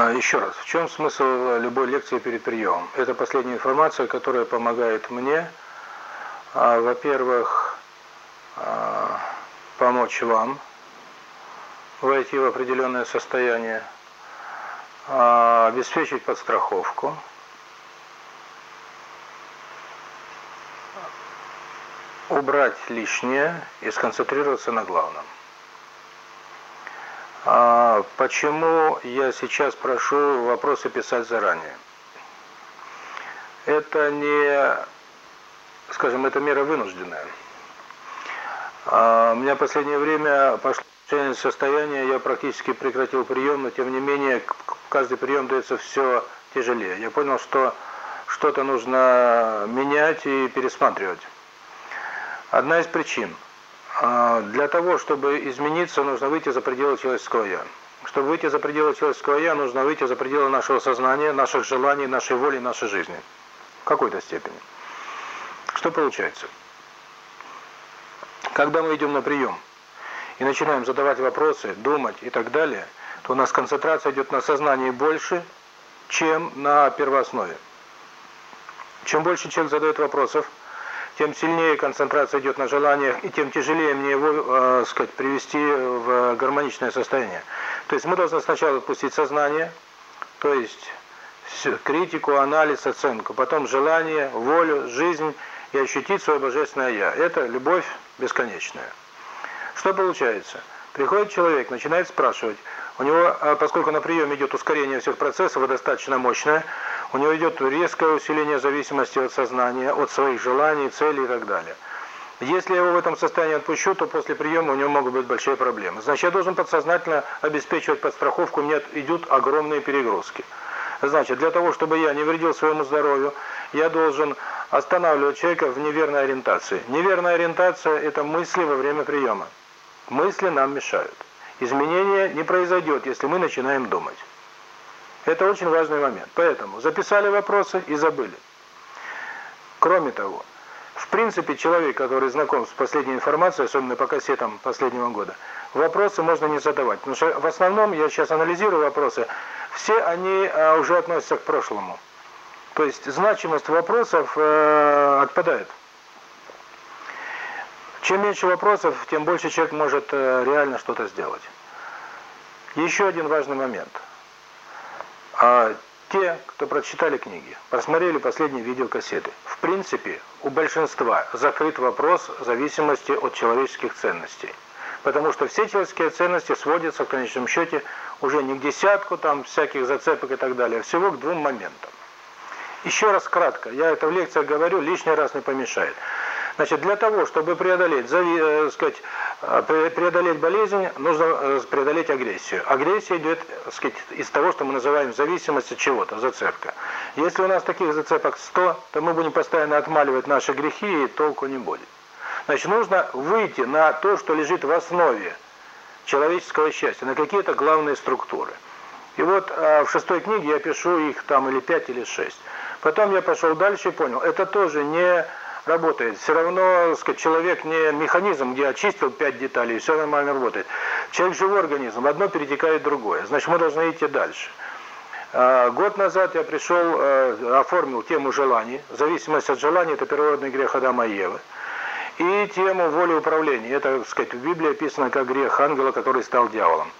А, еще раз, в чем смысл любой лекции перед приемом? Это последняя информация, которая помогает мне, а, во-первых, а, помочь вам войти в определенное состояние, обеспечить подстраховку, убрать лишнее и сконцентрироваться на главном. А почему я сейчас прошу вопросы писать заранее? Это не, скажем, это мера вынужденная. А у меня в последнее время пошло состояние, я практически прекратил прием, но тем не менее каждый прием дается все тяжелее. Я понял, что что-то нужно менять и пересматривать. Одна из причин – а, для того, чтобы измениться, нужно выйти за пределы человеческого «я». Чтобы выйти за пределы человеческого «я», нужно выйти за пределы нашего сознания, наших желаний, нашей воли, нашей жизни. В какой-то степени. Что получается? Когда мы идем на прием и начинаем задавать вопросы, думать и так далее, то у нас концентрация идет на сознании больше, чем на первооснове. Чем больше человек задает вопросов, тем сильнее концентрация идет на желаниях, и тем тяжелее мне его, э, сказать, привести в гармоничное состояние. То есть мы должны сначала отпустить сознание, то есть критику, анализ, оценку, потом желание, волю, жизнь и ощутить свое божественное «я». Это любовь бесконечная. Что получается? Приходит человек, начинает спрашивать, у него, а поскольку на приеме идет ускорение всех процессов достаточно мощное, у него идет резкое усиление зависимости от сознания, от своих желаний, целей и так далее. Если я его в этом состоянии отпущу, то после приема у него могут быть большие проблемы. Значит, я должен подсознательно обеспечивать подстраховку, у меня идут огромные перегрузки. Значит, для того, чтобы я не вредил своему здоровью, я должен останавливать человека в неверной ориентации. Неверная ориентация – это мысли во время приема. Мысли нам мешают. Изменение не произойдет, если мы начинаем думать. Это очень важный момент. Поэтому записали вопросы и забыли. Кроме того, в принципе, человек, который знаком с последней информацией, особенно по кассетам последнего года, вопросы можно не задавать. Потому что в основном, я сейчас анализирую вопросы, все они а, уже относятся к прошлому. То есть значимость вопросов э, отпадает. Чем меньше вопросов, тем больше человек может э, реально что-то сделать. Еще один важный момент. А те, кто прочитали книги, просмотрели последние видеокассеты, в принципе, у большинства закрыт вопрос зависимости от человеческих ценностей. Потому что все человеческие ценности сводятся в конечном счете уже не к десятку там всяких зацепок и так далее, а всего к двум моментам. Еще раз кратко, я это в лекциях говорю, лишний раз не помешает. Значит, для того, чтобы преодолеть, э, сказать, э, преодолеть болезнь, нужно э, преодолеть агрессию. Агрессия идет, сказать, из того, что мы называем зависимость от чего-то, зацепка. Если у нас таких зацепок 100, то мы будем постоянно отмаливать наши грехи, и толку не будет. Значит, нужно выйти на то, что лежит в основе человеческого счастья, на какие-то главные структуры. И вот в шестой книге я пишу их там или пять, или шесть. Потом я пошел дальше и понял, это тоже не работает. Все равно, сказать, человек не механизм, где очистил пять деталей, все нормально работает. Человек живой организм, одно перетекает в другое. Значит, мы должны идти дальше. А, год назад я пришел, э, оформил тему желаний. Зависимость от желаний – это первородный грех Адама и Евы. И тему воли управления. Это, так сказать, в Библии описано как грех ангела, который стал дьяволом.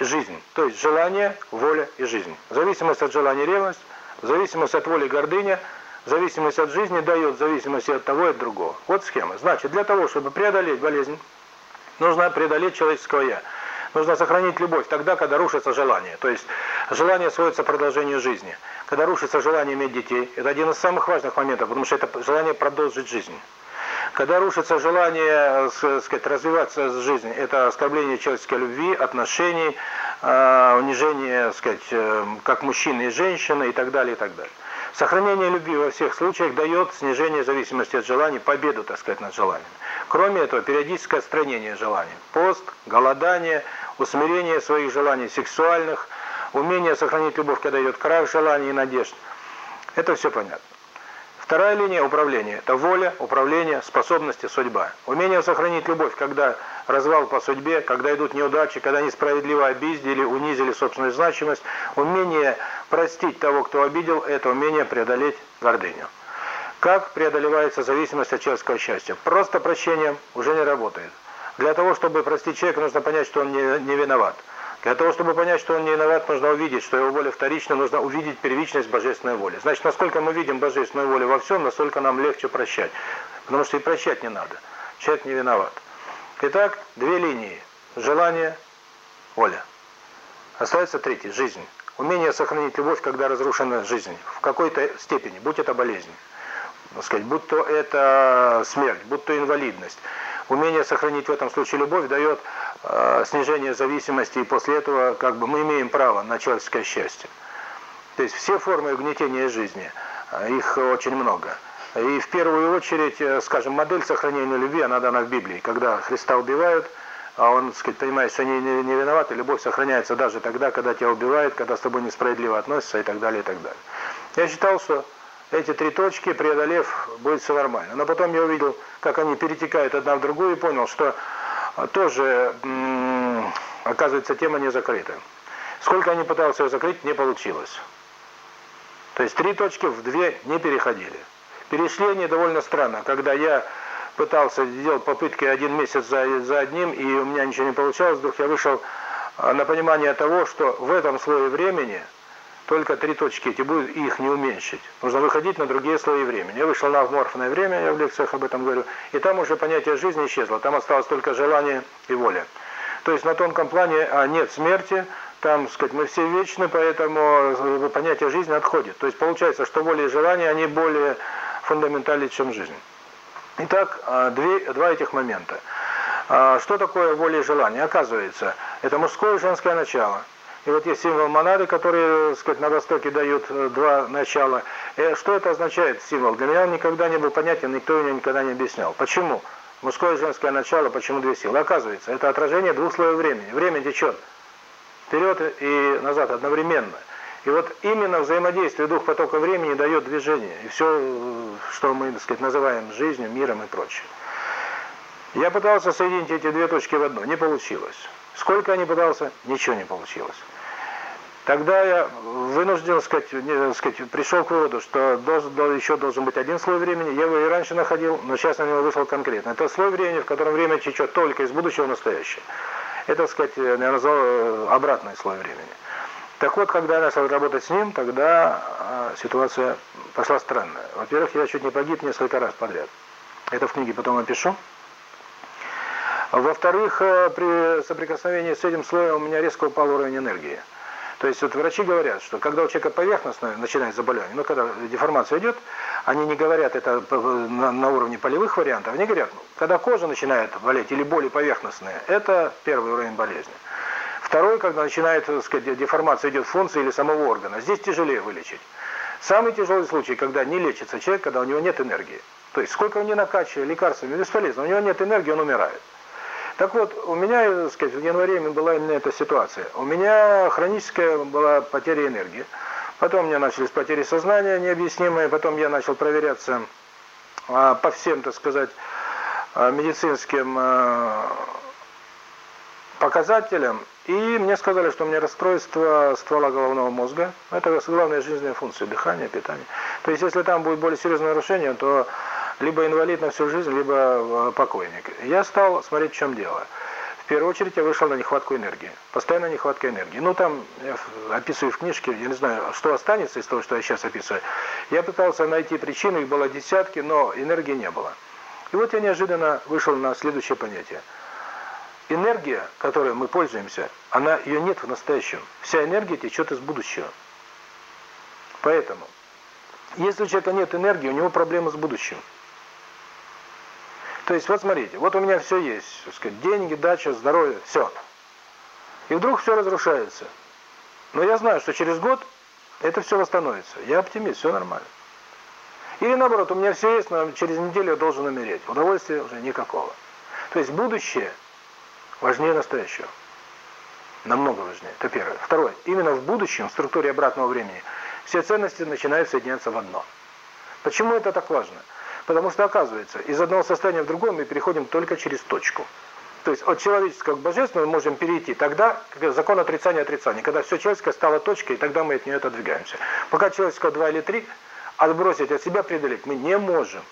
Жизнь. То есть желание, воля и жизнь. Зависимость от желания – ревность, зависимость от воли – гордыня – Зависимость от жизни дает зависимость от того и от другого. Вот схема. Значит, для того, чтобы преодолеть болезнь, нужно преодолеть человеческое «я». Нужно сохранить любовь тогда, когда рушится желание. То есть желание сводится к продолжению жизни. Когда рушится желание иметь детей, это один из самых важных моментов, потому что это желание продолжить жизнь. Когда рушится желание, сказать, развиваться в жизни, это оскорбление человеческой любви, отношений, э, унижение, сказать, э, как мужчины и женщины и так далее, и так далее. Сохранение любви во всех случаях дает снижение зависимости от желаний, победу, так сказать, над желаниями. Кроме этого, периодическое отстранение желаний. Пост, голодание, усмирение своих желаний сексуальных, умение сохранить любовь, когда идет крах желаний и надежд. Это все понятно. Вторая линия управления – это воля, управление, способности, судьба. Умение сохранить любовь, когда развал по судьбе, когда идут неудачи, когда несправедливо обидели, унизили собственную значимость. Умение простить того, кто обидел, это умение преодолеть гордыню. Как преодолевается зависимость от человеческого счастья? Просто прощением уже не работает. Для того, чтобы простить человека, нужно понять, что он не, не виноват. Для того, чтобы понять, что он не виноват, нужно увидеть, что его воля вторична, нужно увидеть первичность божественной воли. Значит, насколько мы видим божественную волю во всем, настолько нам легче прощать. Потому что и прощать не надо. Человек не виноват. Итак, две линии. Желание, воля. Остается третья – жизнь. Умение сохранить любовь, когда разрушена жизнь. В какой-то степени, будь это болезнь. Сказать, будь то это смерть, будь то инвалидность. Умение сохранить в этом случае любовь дает э, снижение зависимости, и после этого как бы мы имеем право на человеческое счастье. То есть все формы угнетения жизни, э, их очень много. И в первую очередь, э, скажем, модель сохранения любви, она дана в Библии. Когда Христа убивают, а он, так сказать, понимает, что они не, виноваты, любовь сохраняется даже тогда, когда тебя убивают, когда с тобой несправедливо относятся и так далее, и так далее. Я считал, что эти три точки, преодолев, будет все нормально. Но потом я увидел, как они перетекают одна в другую и понял, что тоже, оказывается, тема не закрыта. Сколько они пытались ее закрыть, не получилось. То есть три точки в две не переходили. Перешли они довольно странно. Когда я пытался сделать попытки один месяц за, за одним, и у меня ничего не получалось, вдруг я вышел а, на понимание того, что в этом слое времени только три точки эти будут, и их не уменьшить. Нужно выходить на другие слои времени. Я вышел на аморфное время, я в лекциях об этом говорю, и там уже понятие жизни исчезло, там осталось только желание и воля. То есть на тонком плане а нет смерти, там, сказать, мы все вечны, поэтому э, понятие жизни отходит. То есть получается, что воля и желание, они более фундаментальны, чем жизнь. Итак, а, две, два этих момента. А, что такое воля и желание? Оказывается, это мужское и женское начало. И вот есть символ монады, который, так сказать, на Востоке дают э, два начала. И э, что это означает, символ? Для меня он никогда не был понятен, никто его никогда не объяснял. Почему? Мужское и женское начало, почему две силы? Оказывается, это отражение двух слоев времени. Время течет вперед и назад одновременно. И вот именно взаимодействие двух потоков времени дает движение. И все, что мы, так сказать, называем жизнью, миром и прочее. Я пытался соединить эти две точки в одно, не получилось. Сколько я не пытался, ничего не получилось. Тогда я вынужден, сказать, не, сказать, пришел к выводу, что должен, еще должен быть один слой времени. Я его и раньше находил, но сейчас на него вышел конкретно. Это слой времени, в котором время течет только из будущего в настоящее. Это, сказать, я назвал э, обратный слой времени. Так вот, когда я начал работать с ним, тогда э, ситуация пошла странная. Во-первых, я чуть не погиб несколько раз подряд. Это в книге потом опишу. Во-вторых, э, при соприкосновении с этим слоем у меня резко упал уровень энергии. То есть вот врачи говорят, что когда у человека поверхностное начинает заболевание, ну когда деформация идет, они не говорят это на, на уровне полевых вариантов, они говорят, когда кожа начинает болеть или боли поверхностные, это первый уровень болезни. Второй, когда начинает, так сказать, деформация идет функции или самого органа, здесь тяжелее вылечить. Самый тяжелый случай, когда не лечится человек, когда у него нет энергии. То есть сколько он не накачивает лекарствами, бесполезно, у него нет энергии, он умирает. Так вот, у меня, так сказать, в январе была именно эта ситуация. У меня хроническая была потеря энергии. Потом у меня начались потери сознания необъяснимые, потом я начал проверяться а, по всем, так сказать, а, медицинским а, показателям, и мне сказали, что у меня расстройство ствола головного мозга. Это главная жизненная функция дыхания, питания. То есть, если там будет более серьезное нарушение, то либо инвалид на всю жизнь, либо э, покойник. Я стал смотреть, в чем дело. В первую очередь я вышел на нехватку энергии. Постоянно нехватка энергии. Ну, там, я описываю в книжке, я не знаю, что останется из того, что я сейчас описываю. Я пытался найти причину, их было десятки, но энергии не было. И вот я неожиданно вышел на следующее понятие. Энергия, которой мы пользуемся, она ее нет в настоящем. Вся энергия течет из будущего. Поэтому, если у человека нет энергии, у него проблемы с будущим. То есть, вот смотрите, вот у меня все есть, так сказать, деньги, дача, здоровье, все. И вдруг все разрушается. Но я знаю, что через год это все восстановится. Я оптимист, все нормально. Или наоборот, у меня все есть, но через неделю я должен умереть. Удовольствия уже никакого. То есть будущее важнее настоящего. Намного важнее. Это первое. Второе. Именно в будущем, в структуре обратного времени, все ценности начинают соединяться в одно. Почему это так важно? Потому что, оказывается, из одного состояния в другое мы переходим только через точку. То есть от человеческого к божественному мы можем перейти тогда, когда закон отрицания отрицания, когда все человеческое стало точкой, и тогда мы от нее отодвигаемся. Пока человеческого два или три, отбросить от себя, преодолеть мы не можем.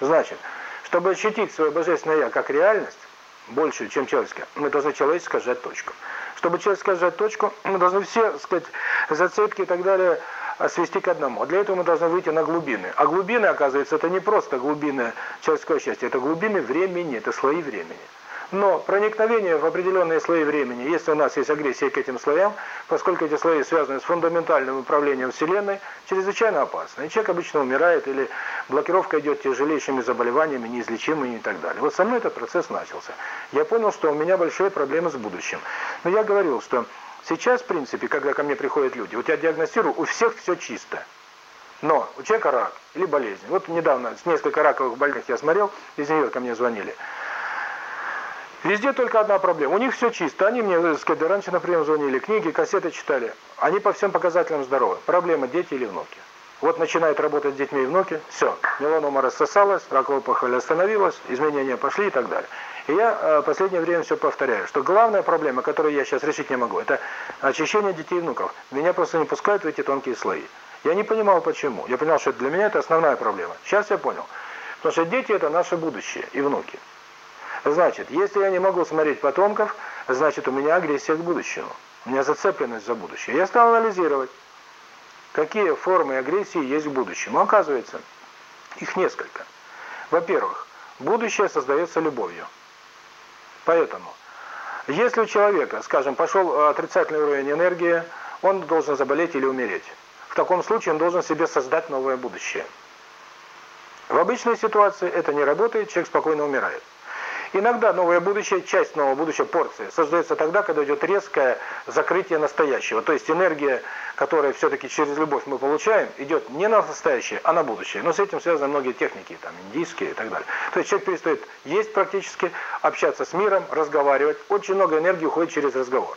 Значит, чтобы ощутить свое божественное «я» как реальность, большую, чем человеческое, мы должны человеческое сжать точку. Чтобы человеческое сжать точку, мы должны все, так сказать, зацепки и так далее свести к одному. Для этого мы должны выйти на глубины. А глубины, оказывается, это не просто глубины человеческого счастья, это глубины времени, это слои времени. Но проникновение в определенные слои времени, если у нас есть агрессия к этим слоям, поскольку эти слои связаны с фундаментальным управлением Вселенной, чрезвычайно опасно. И человек обычно умирает, или блокировка идет тяжелейшими заболеваниями, неизлечимыми и так далее. Вот со мной этот процесс начался. Я понял, что у меня большие проблемы с будущим. Но я говорил, что сейчас, в принципе, когда ко мне приходят люди, вот я диагностирую, у всех все чисто. Но у человека рак или болезнь. Вот недавно с несколько раковых больных я смотрел, из нее ко мне звонили. Везде только одна проблема. У них все чисто. Они мне, так сказать, раньше, например, звонили, книги, кассеты читали. Они по всем показателям здоровы. Проблема дети или внуки. Вот начинает работать с детьми и внуки, все, меланома рассосалась, раковая опухоль остановилась, изменения пошли и так далее. И я э, последнее время все повторяю, что главная проблема, которую я сейчас решить не могу, это очищение детей и внуков. Меня просто не пускают в эти тонкие слои. Я не понимал почему. Я понял, что для меня это основная проблема. Сейчас я понял. Потому что дети это наше будущее и внуки. Значит, если я не могу смотреть потомков, значит у меня агрессия к будущему. У меня зацепленность за будущее. Я стал анализировать, какие формы агрессии есть в будущем. Но оказывается, их несколько. Во-первых, будущее создается любовью. Поэтому, если у человека, скажем, пошел отрицательный уровень энергии, он должен заболеть или умереть. В таком случае он должен себе создать новое будущее. В обычной ситуации это не работает, человек спокойно умирает. Иногда новое будущее, часть нового будущего, порция, создается тогда, когда идет резкое закрытие настоящего. То есть энергия, которая все-таки через любовь мы получаем, идет не на настоящее, а на будущее. Но с этим связаны многие техники, там, индийские и так далее. То есть человек перестает есть практически, общаться с миром, разговаривать. Очень много энергии уходит через разговор.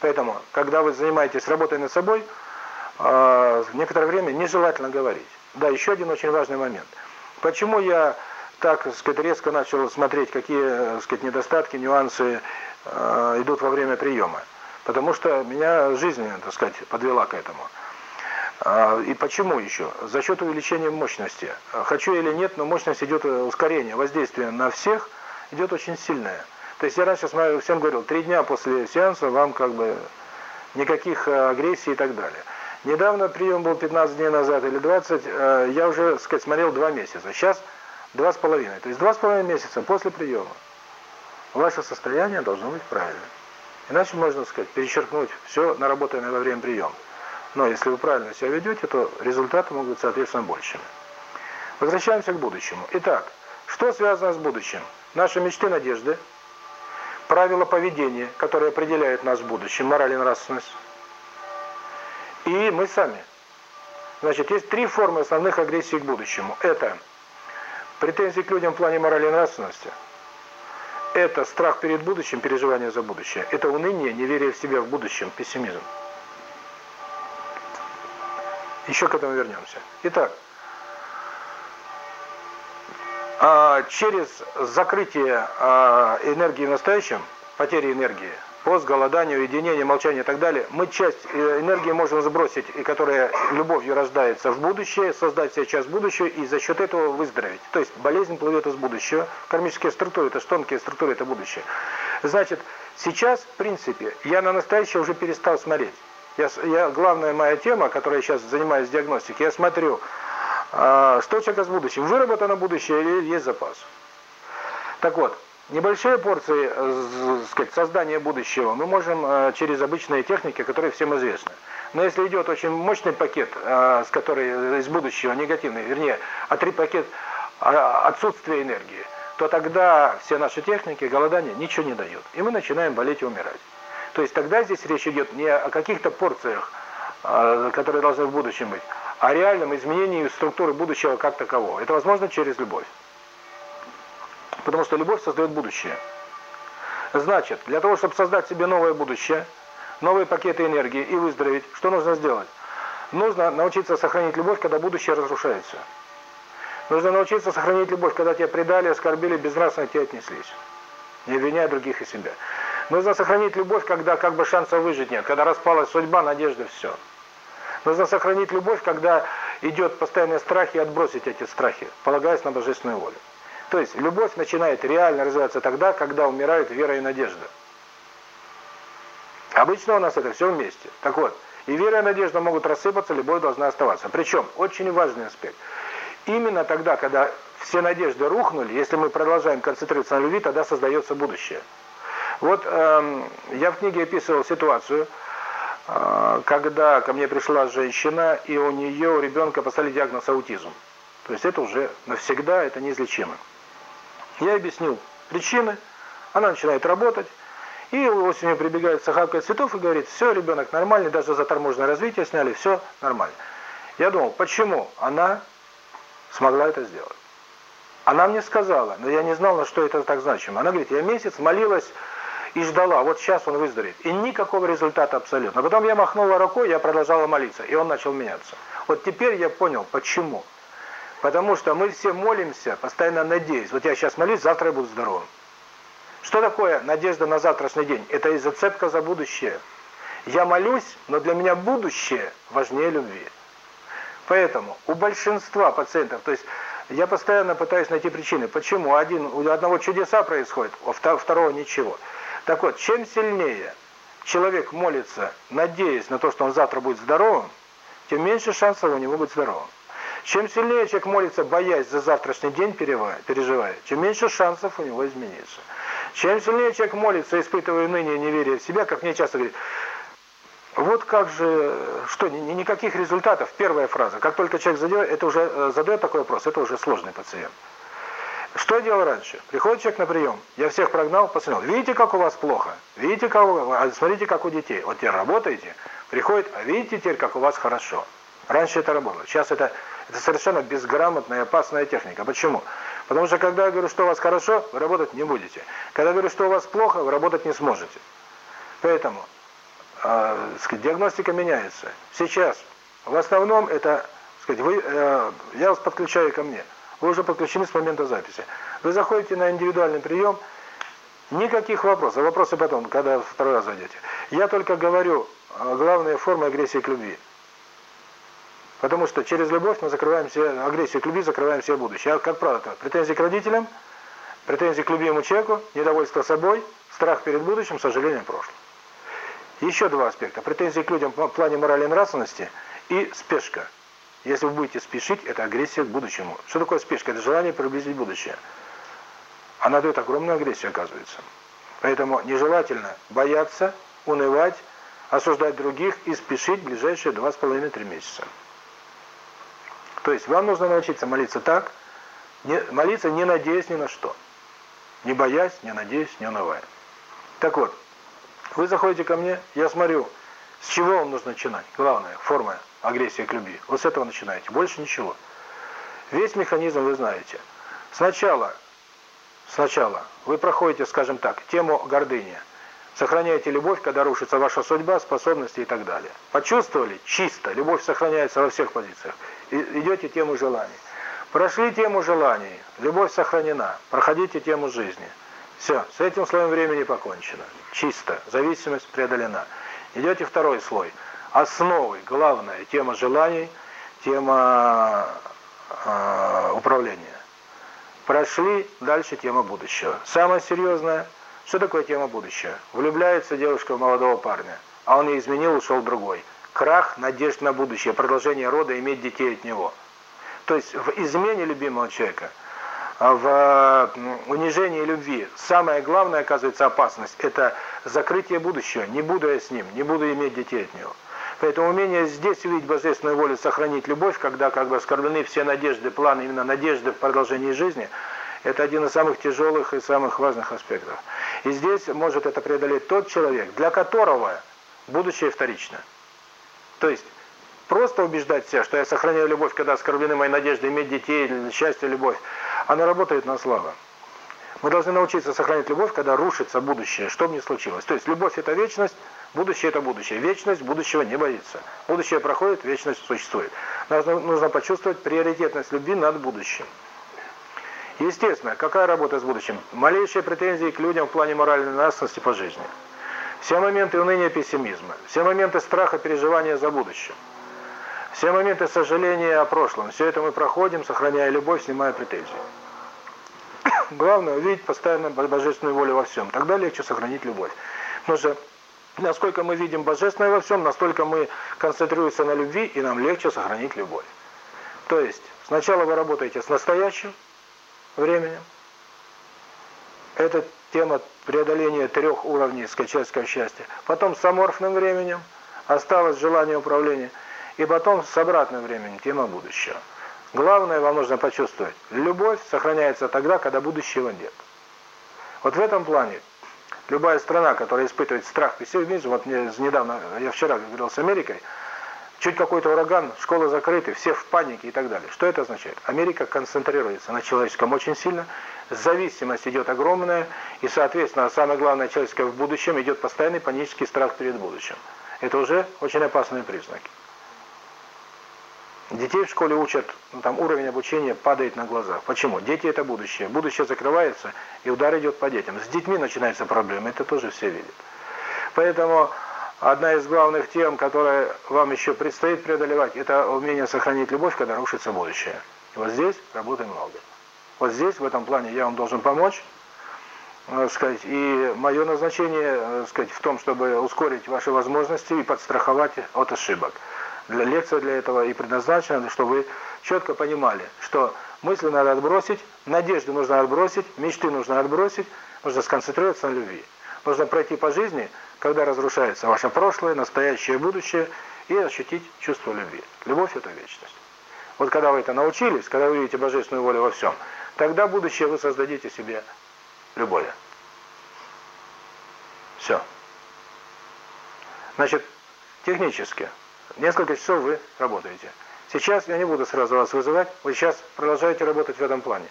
Поэтому, когда вы занимаетесь работой над собой, э, некоторое время нежелательно говорить. Да, еще один очень важный момент. Почему я так, сказать, резко начал смотреть, какие, сказать, недостатки, нюансы э, идут во время приема. Потому что меня жизнь, так сказать, подвела к этому. А, и почему еще? За счет увеличения мощности. Хочу или нет, но мощность идет э, ускорение, воздействие на всех идет очень сильное. То есть я раньше всем говорил, три дня после сеанса вам как бы никаких э, агрессий и так далее. Недавно прием был 15 дней назад или 20, э, я уже, так сказать, смотрел два месяца. Сейчас Два с половиной. То есть два с половиной месяца после приема ваше состояние должно быть правильным. Иначе можно сказать, перечеркнуть все наработанное во время приема. Но если вы правильно себя ведете, то результаты могут быть, соответственно, большими. Возвращаемся к будущему. Итак, что связано с будущим? Наши мечты, надежды, правила поведения, которые определяют нас в будущем, мораль и нравственность, и мы сами. Значит, есть три формы основных агрессий к будущему. Это Претензии к людям в плане морали и нравственности – это страх перед будущим, переживание за будущее. Это уныние, неверие в себя в будущем, пессимизм. Еще к этому вернемся. Итак, а, через закрытие а, энергии в настоящем, потери энергии – пост, голодание, уединение, молчание и так далее, мы часть э, энергии можем сбросить, и которая любовью рождается в будущее, создать себе часть будущего и за счет этого выздороветь. То есть болезнь плывет из будущего, кармические структуры, это тонкие структуры, это будущее. Значит, сейчас, в принципе, я на настоящее уже перестал смотреть. Я, я, главная моя тема, которой я сейчас занимаюсь диагностикой, я смотрю, э, что у человека с будущим, выработано будущее или есть запас. Так вот, Небольшие порции э, сказать, создания будущего мы можем э, через обычные техники, которые всем известны. Но если идет очень мощный пакет, э, с который из будущего негативный, вернее, а три пакет а, отсутствия энергии, то тогда все наши техники, голодания ничего не дают. И мы начинаем болеть и умирать. То есть тогда здесь речь идет не о каких-то порциях, которые должны в будущем быть, а о реальном изменении структуры будущего как такового. Это возможно через любовь. Потому что любовь создает будущее. Значит, для того, чтобы создать себе новое будущее, новые пакеты энергии и выздороветь, что нужно сделать? Нужно научиться сохранить любовь, когда будущее разрушается. Нужно научиться сохранить любовь, когда тебя предали, оскорбили, безнравственно к тебе отнеслись. не обвиняя других и себя. Нужно сохранить любовь, когда как бы шансов выжить нет, когда распалась судьба, надежда, все. Нужно сохранить любовь, когда идет постоянные страхи, и отбросить эти страхи, полагаясь на божественную волю. То есть любовь начинает реально развиваться тогда, когда умирают вера и надежда. Обычно у нас это все вместе. Так вот, и вера и надежда могут рассыпаться, любовь должна оставаться. Причем, очень важный аспект. Именно тогда, когда все надежды рухнули, если мы продолжаем концентрироваться на любви, тогда создается будущее. Вот э, я в книге описывал ситуацию, э, когда ко мне пришла женщина, и у нее, у ребенка поставили диагноз аутизм. То есть это уже навсегда, это неизлечимо. Я объяснил причины, она начинает работать, и осенью прибегает с охапкой цветов и говорит, все, ребенок нормальный, даже заторможенное развитие сняли, все нормально. Я думал, почему она смогла это сделать? Она мне сказала, но я не знал, на что это так значимо. Она говорит, я месяц молилась и ждала, вот сейчас он выздоровеет. И никакого результата абсолютно. Потом я махнула рукой, я продолжала молиться, и он начал меняться. Вот теперь я понял, почему. Потому что мы все молимся, постоянно надеясь. Вот я сейчас молюсь, завтра я буду здоровым. Что такое надежда на завтрашний день? Это и зацепка за будущее. Я молюсь, но для меня будущее важнее любви. Поэтому у большинства пациентов, то есть я постоянно пытаюсь найти причины, почему один у одного чудеса происходит, у второго ничего. Так вот, чем сильнее человек молится, надеясь на то, что он завтра будет здоровым, тем меньше шансов у него быть здоровым. Чем сильнее человек молится, боясь за завтрашний день, переживая, тем меньше шансов у него измениться. Чем сильнее человек молится, испытывая ныне неверие в себя, как мне часто говорят, вот как же, что, ни, никаких результатов, первая фраза. Как только человек задает, это уже э, задает такой вопрос, это уже сложный пациент. Что я делал раньше? Приходит человек на прием, я всех прогнал, посмотрел, видите, как у вас плохо, видите, как у вас, смотрите, как у детей. Вот теперь работаете, приходит, а видите теперь, как у вас хорошо. Раньше это работало, сейчас это, это совершенно безграмотная и опасная техника. Почему? Потому что когда я говорю, что у вас хорошо, вы работать не будете. Когда я говорю, что у вас плохо, вы работать не сможете. Поэтому э, сказать, диагностика меняется. Сейчас в основном это, сказать, вы, э, я вас подключаю ко мне. Вы уже подключены с момента записи. Вы заходите на индивидуальный прием, никаких вопросов. Вопросы потом, когда второй раз зайдете. Я только говорю главные формы агрессии к любви. Потому что через любовь мы закрываем все, агрессию к любви закрываем все будущее. А как правило, претензии к родителям, претензии к любимому человеку, недовольство собой, страх перед будущим, сожаление о прошлом. Еще два аспекта. Претензии к людям в плане морали и нравственности и спешка. Если вы будете спешить, это агрессия к будущему. Что такое спешка? Это желание приблизить будущее. Она дает огромную агрессию, оказывается. Поэтому нежелательно бояться, унывать, осуждать других и спешить в ближайшие два с половиной-три месяца. То есть вам нужно научиться молиться так, не, молиться не надеясь ни на что. Не боясь, не надеясь, не унывая. Так вот, вы заходите ко мне, я смотрю, с чего вам нужно начинать. Главное, форма агрессии к любви. Вот с этого начинаете, больше ничего. Весь механизм вы знаете. Сначала, сначала вы проходите, скажем так, тему гордыни. Сохраняете любовь, когда рушится ваша судьба, способности и так далее. Почувствовали? Чисто. Любовь сохраняется во всех позициях идете тему желаний. Прошли тему желаний, любовь сохранена, проходите тему жизни. Все, с этим слоем времени покончено. Чисто, зависимость преодолена. Идете второй слой. Основой, главная тема желаний, тема э, управления. Прошли, дальше тема будущего. Самое серьезное, что такое тема будущего? Влюбляется девушка в молодого парня, а он ей изменил, ушел другой крах надежд на будущее, продолжение рода, иметь детей от него. То есть в измене любимого человека, в унижении любви, самое главное, оказывается, опасность – это закрытие будущего. Не буду я с ним, не буду иметь детей от него. Поэтому умение здесь увидеть божественную волю, сохранить любовь, когда как бы оскорблены все надежды, планы, именно надежды в продолжении жизни, это один из самых тяжелых и самых важных аспектов. И здесь может это преодолеть тот человек, для которого будущее вторично. То есть просто убеждать себя, что я сохраняю любовь, когда оскорблены мои надежды, иметь детей, счастье, любовь, она работает на слабо. Мы должны научиться сохранять любовь, когда рушится будущее, что бы ни случилось. То есть любовь – это вечность, будущее – это будущее. Вечность будущего не боится. Будущее проходит, вечность существует. Нужно, нужно почувствовать приоритетность любви над будущим. Естественно, какая работа с будущим? Малейшие претензии к людям в плане моральной нравственности по жизни. Все моменты уныния пессимизма, все моменты страха, переживания за будущее. Все моменты сожаления о прошлом. Все это мы проходим, сохраняя любовь, снимая претензии. Главное увидеть постоянно божественную волю во всем. Тогда легче сохранить любовь. Потому что насколько мы видим божественное во всем, настолько мы концентрируемся на любви, и нам легче сохранить любовь. То есть, сначала вы работаете с настоящим временем. Это тема преодоления трех уровней скачательского счастья. Потом с аморфным временем, осталось желание управления. И потом с обратным временем, тема будущего. Главное вам нужно почувствовать, любовь сохраняется тогда, когда будущего нет. Вот в этом плане любая страна, которая испытывает страх, пессимизм, вот мне недавно, я вчера говорил с Америкой, чуть какой-то ураган, школы закрыты, все в панике и так далее. Что это означает? Америка концентрируется на человеческом очень сильно, зависимость идет огромная, и, соответственно, самое главное человеческое в будущем идет постоянный панический страх перед будущим. Это уже очень опасные признаки. Детей в школе учат, ну, там уровень обучения падает на глазах. Почему? Дети это будущее. Будущее закрывается, и удар идет по детям. С детьми начинается проблема, это тоже все видят. Поэтому одна из главных тем, которая вам еще предстоит преодолевать, это умение сохранить любовь, когда рушится будущее. И вот здесь работы много. Вот здесь, в этом плане, я вам должен помочь, э, сказать, и мое назначение, э, сказать, в том, чтобы ускорить ваши возможности и подстраховать от ошибок для лекция для этого и предназначена, чтобы вы четко понимали, что мысли надо отбросить, надежды нужно отбросить, мечты нужно отбросить, нужно сконцентрироваться на любви. Нужно пройти по жизни, когда разрушается ваше прошлое, настоящее, будущее, и ощутить чувство любви. Любовь – это вечность. Вот когда вы это научились, когда вы видите божественную волю во всем, тогда будущее вы создадите себе любое. Все. Значит, технически – Несколько часов вы работаете. Сейчас я не буду сразу вас вызывать, вы сейчас продолжаете работать в этом плане.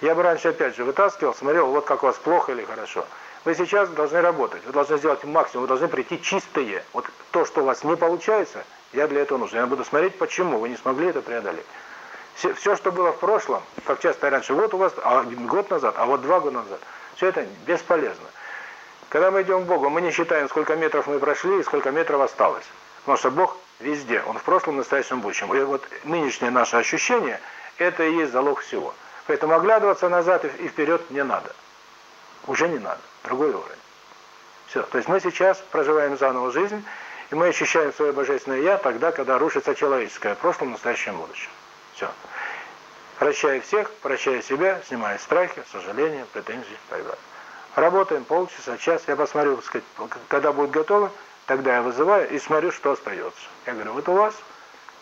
Я бы раньше опять же вытаскивал, смотрел, вот как у вас плохо или хорошо. Вы сейчас должны работать, вы должны сделать максимум, вы должны прийти чистые. Вот то, что у вас не получается, я для этого нужен. Я буду смотреть, почему вы не смогли это преодолеть. Все, все что было в прошлом, как часто раньше, вот у вас а, год назад, а вот два года назад, все это бесполезно. Когда мы идем к Богу, мы не считаем, сколько метров мы прошли и сколько метров осталось. Потому что Бог Везде. Он в прошлом, настоящем, будущем. И вот нынешнее наше ощущение, это и есть залог всего. Поэтому оглядываться назад и вперед не надо. Уже не надо. Другой уровень. Все. То есть мы сейчас проживаем заново жизнь, и мы ощущаем свое божественное «я» тогда, когда рушится человеческое, в прошлом, настоящем, будущем. Все. Прощая всех, прощая себя, снимая страхи, сожаления, претензии далее. Работаем полчаса, час. Я посмотрю, сказать, когда будет готово, Тогда я вызываю и смотрю, что остается. Я говорю, вот у вас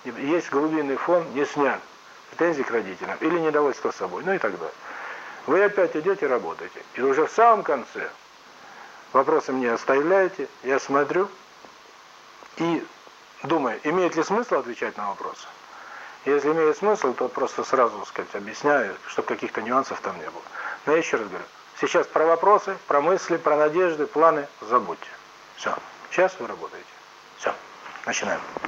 есть глубинный фон, не снят, претензий к родителям или недовольство собой, ну и так далее. Вы опять идете работаете. И уже в самом конце вопросы мне оставляете, я смотрю и думаю, имеет ли смысл отвечать на вопросы. Если имеет смысл, то просто сразу, так сказать, объясняю, чтобы каких-то нюансов там не было. Но я еще раз говорю, сейчас про вопросы, про мысли, про надежды, планы забудьте. Все. Сейчас вы работаете. Все. Начинаем.